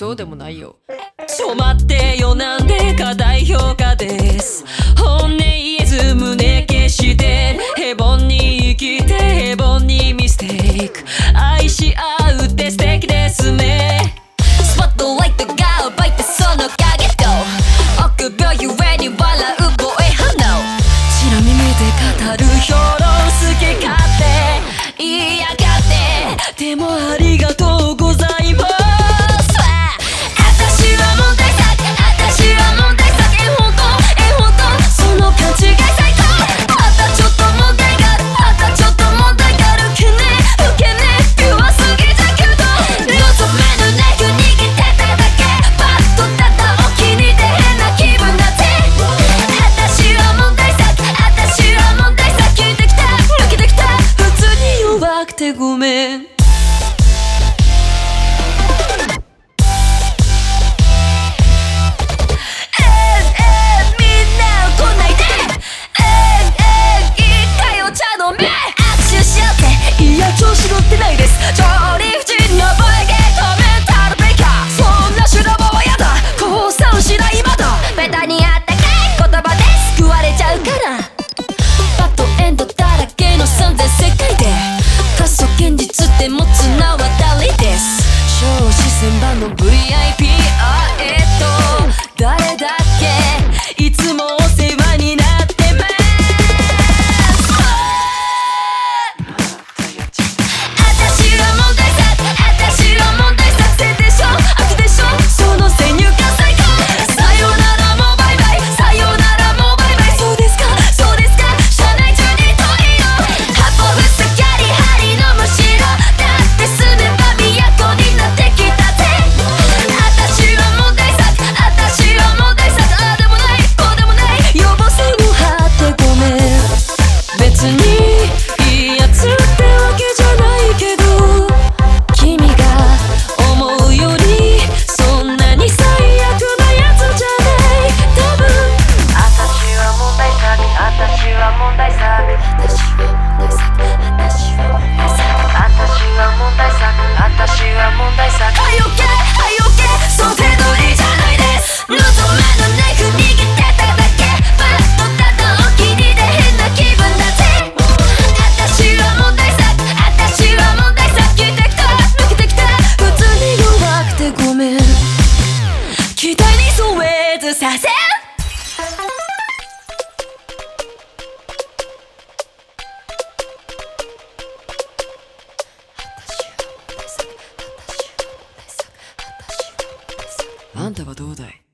そうでもないよ。ちょ待ってよなんでか代表かいたいで過疎現実でも綱渡りです。の VIP to me. あんたはどうだい？